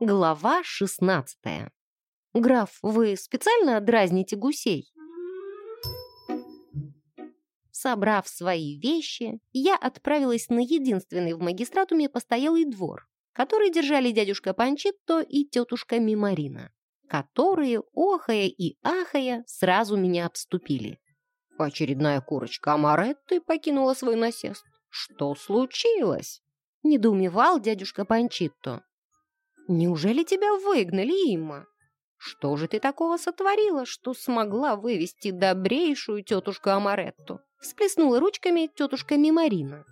Глава 16. Граф, вы специально дразните гусей? Собрав свои вещи, я отправилась на единственный в магистратуме постоялый двор, который держали дядюшка Панчитто и тетушка Мимарина, которые, охая и ахая, сразу меня обступили. Очередная курочка Амаретты покинула свой насест. Что случилось? Недоумевал дядюшка Панчитто. Неужели тебя выгнали, Имма? Что же ты такого сотворила, что смогла вывести добрейшую тетушку Амаретту? Всплеснула ручками тетушка Мимарина.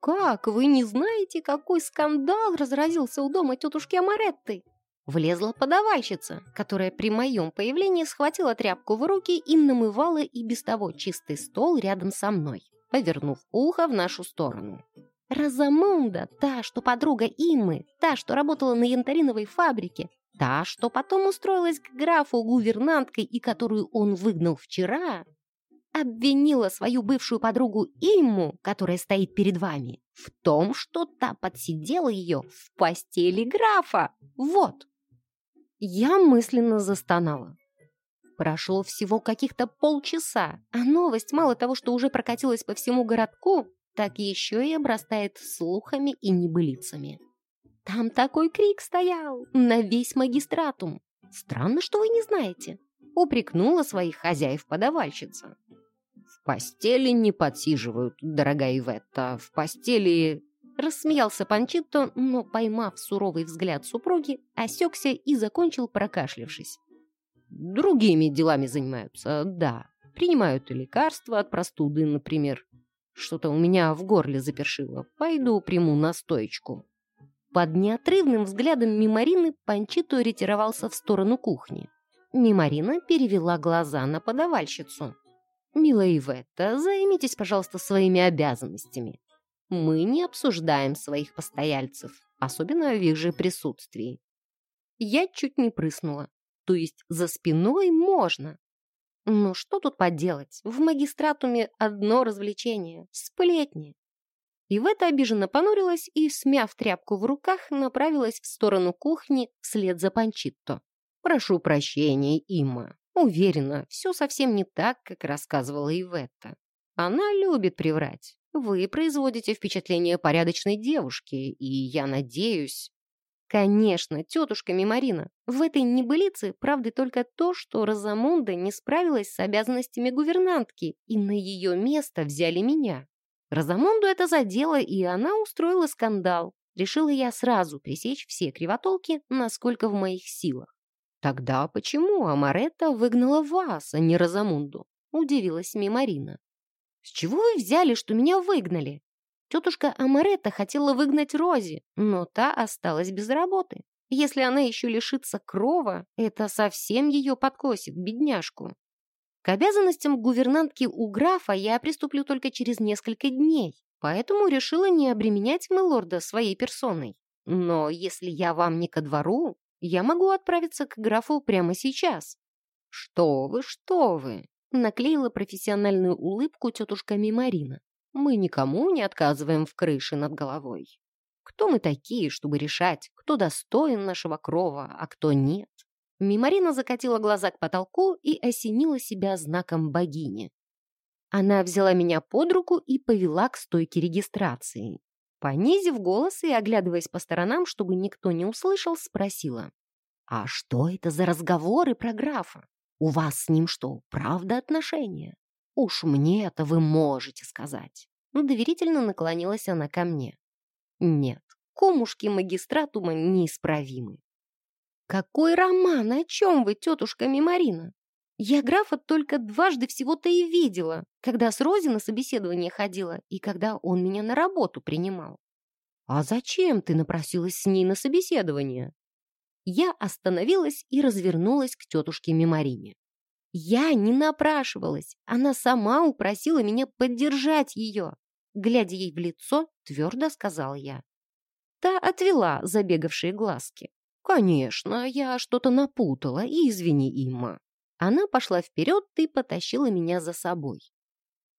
«Как, вы не знаете, какой скандал разразился у дома тетушки Амаретты?» Влезла подавальщица, которая при моем появлении схватила тряпку в руки и намывала и без того чистый стол рядом со мной, повернув ухо в нашу сторону. Розамунда, та, что подруга Иммы, та, что работала на янтариновой фабрике, та, что потом устроилась к графу гувернанткой и которую он выгнал вчера, обвинила свою бывшую подругу Имму, которая стоит перед вами, в том, что та подсидела ее в постели графа. Вот. Я мысленно застонала. Прошло всего каких-то полчаса, а новость мало того, что уже прокатилась по всему городку, так еще и обрастает слухами и небылицами. Там такой крик стоял на весь магистратум. Странно, что вы не знаете. Упрекнула своих хозяев подавальщица. В постели не подсиживают, дорогая Иветта, в постели... Рассмеялся Панчитто, но, поймав суровый взгляд супруги, осекся и закончил, прокашлявшись. Другими делами занимаются, да. Принимают лекарства от простуды, например. Что-то у меня в горле запершило. Пойду приму настоечку. Под неотрывным взглядом Мимарины Панчито ретировался в сторону кухни. Мимарина перевела глаза на подавальщицу. «Милая Иветта, займитесь, пожалуйста, своими обязанностями. Мы не обсуждаем своих постояльцев, особенно в их же присутствии». Я чуть не прыснула. То есть за спиной можно, ну что тут поделать? В магистратуме одно развлечение — сплетни. И в это обиженно понурилась и, смяв тряпку в руках, направилась в сторону кухни вслед за Панчитто. «Прошу прощения, Имма. Уверена, все совсем не так, как рассказывала Иветта. Она любит приврать. Вы производите впечатление порядочной девушки, и я надеюсь...» Конечно, тетушка Мимарина. В этой небылице правды только то, что Розамунда не справилась с обязанностями гувернантки, и на ее место взяли меня. Розамунду это задело, и она устроила скандал. Решила я сразу пресечь все кривотолки, насколько в моих силах. Тогда почему Амаретта выгнала вас, а не Розамунду? Удивилась Мимарина. С чего вы взяли, что меня выгнали? Тетушка Амаретта хотела выгнать Рози, но та осталась без работы. Если она еще лишится крова, это совсем ее подкосит, бедняжку. К обязанностям гувернантки у графа я приступлю только через несколько дней, поэтому решила не обременять милорда своей персоной. Но если я вам не ко двору, я могу отправиться к графу прямо сейчас. Что вы, что вы, наклеила профессиональную улыбку тетушка Мимарина. Мы никому не отказываем в крыше над головой. Кто мы такие, чтобы решать, кто достоин нашего крова, а кто нет? Мимарина закатила глаза к потолку и осенила себя знаком богини. Она взяла меня под руку и повела к стойке регистрации. Понизив голос и оглядываясь по сторонам, чтобы никто не услышал, спросила. «А что это за разговоры про графа? У вас с ним что, правда отношения?» «Уж мне это вы можете сказать». Доверительно наклонилась она ко мне. «Нет, комушки магистратума неисправимы». «Какой роман? О чем вы, тетушка Мимарина? Я графа только дважды всего-то и видела, когда с Рози на собеседование ходила и когда он меня на работу принимал». «А зачем ты напросилась с ней на собеседование?» Я остановилась и развернулась к тетушке Мимарине. Я не напрашивалась. Она сама упросила меня поддержать ее. Глядя ей в лицо, твердо сказал я. Та отвела забегавшие глазки. «Конечно, я что-то напутала, и извини, Имма». Она пошла вперед и потащила меня за собой.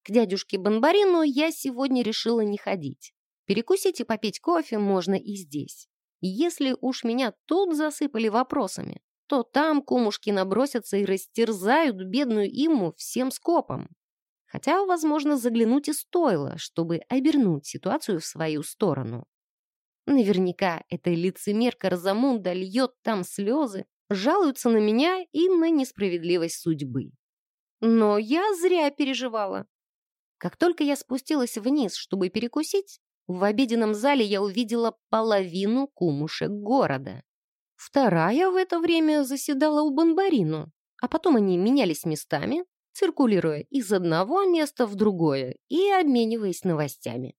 К дядюшке Бонбарину я сегодня решила не ходить. Перекусить и попить кофе можно и здесь. Если уж меня тут засыпали вопросами, то там кумушки набросятся и растерзают бедную иму всем скопом. Хотя, возможно, заглянуть и стоило, чтобы обернуть ситуацию в свою сторону. Наверняка эта лицемерка Розамунда льет там слезы, жалуется на меня и на несправедливость судьбы. Но я зря переживала. Как только я спустилась вниз, чтобы перекусить, в обеденном зале я увидела половину кумушек города. Вторая в это время заседала у Бонбарину, а потом они менялись местами, циркулируя из одного места в другое и обмениваясь новостями.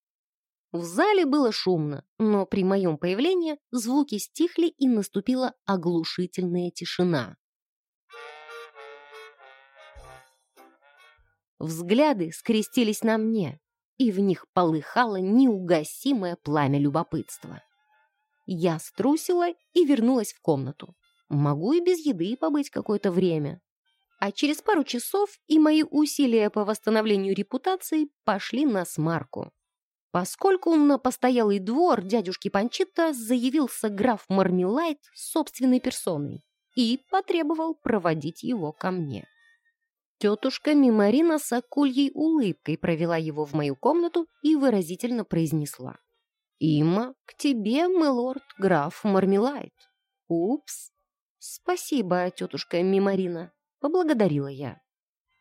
В зале было шумно, но при моем появлении звуки стихли и наступила оглушительная тишина. Взгляды скрестились на мне, и в них полыхало неугасимое пламя любопытства. Я струсила и вернулась в комнату. Могу и без еды побыть какое-то время. А через пару часов и мои усилия по восстановлению репутации пошли на смарку. Поскольку на постоялый двор дядюшки Панчита заявился граф Мармелайт собственной персоной и потребовал проводить его ко мне. Тетушка Мимарина с акульей улыбкой провела его в мою комнату и выразительно произнесла. «Има, к тебе, милорд, граф Мармелайт». «Упс». «Спасибо, тетушка Мимарина», — поблагодарила я.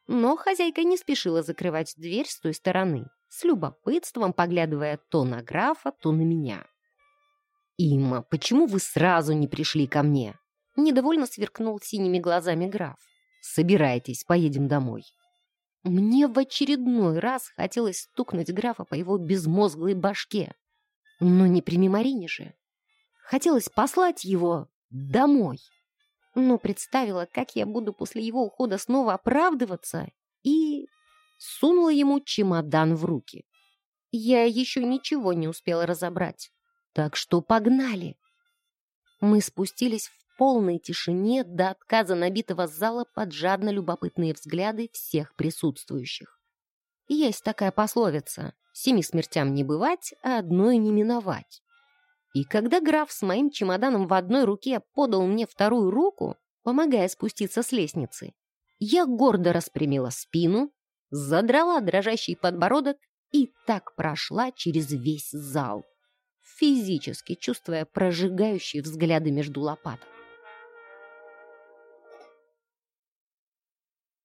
Но хозяйка не спешила закрывать дверь с той стороны, с любопытством поглядывая то на графа, то на меня. «Има, почему вы сразу не пришли ко мне?» Недовольно сверкнул синими глазами граф. Собирайтесь, поедем домой». Мне в очередной раз хотелось стукнуть графа по его безмозглой башке. Но не при Мимарине же. Хотелось послать его домой. Но представила, как я буду после его ухода снова оправдываться, и сунула ему чемодан в руки. Я еще ничего не успела разобрать. Так что погнали. Мы спустились в полной тишине до отказа набитого зала под жадно любопытные взгляды всех присутствующих. Есть такая пословица «Семи смертям не бывать, а одной не миновать». И когда граф с моим чемоданом в одной руке подал мне вторую руку, помогая спуститься с лестницы, я гордо распрямила спину, задрала дрожащий подбородок и так прошла через весь зал, физически чувствуя прожигающие взгляды между лопаток.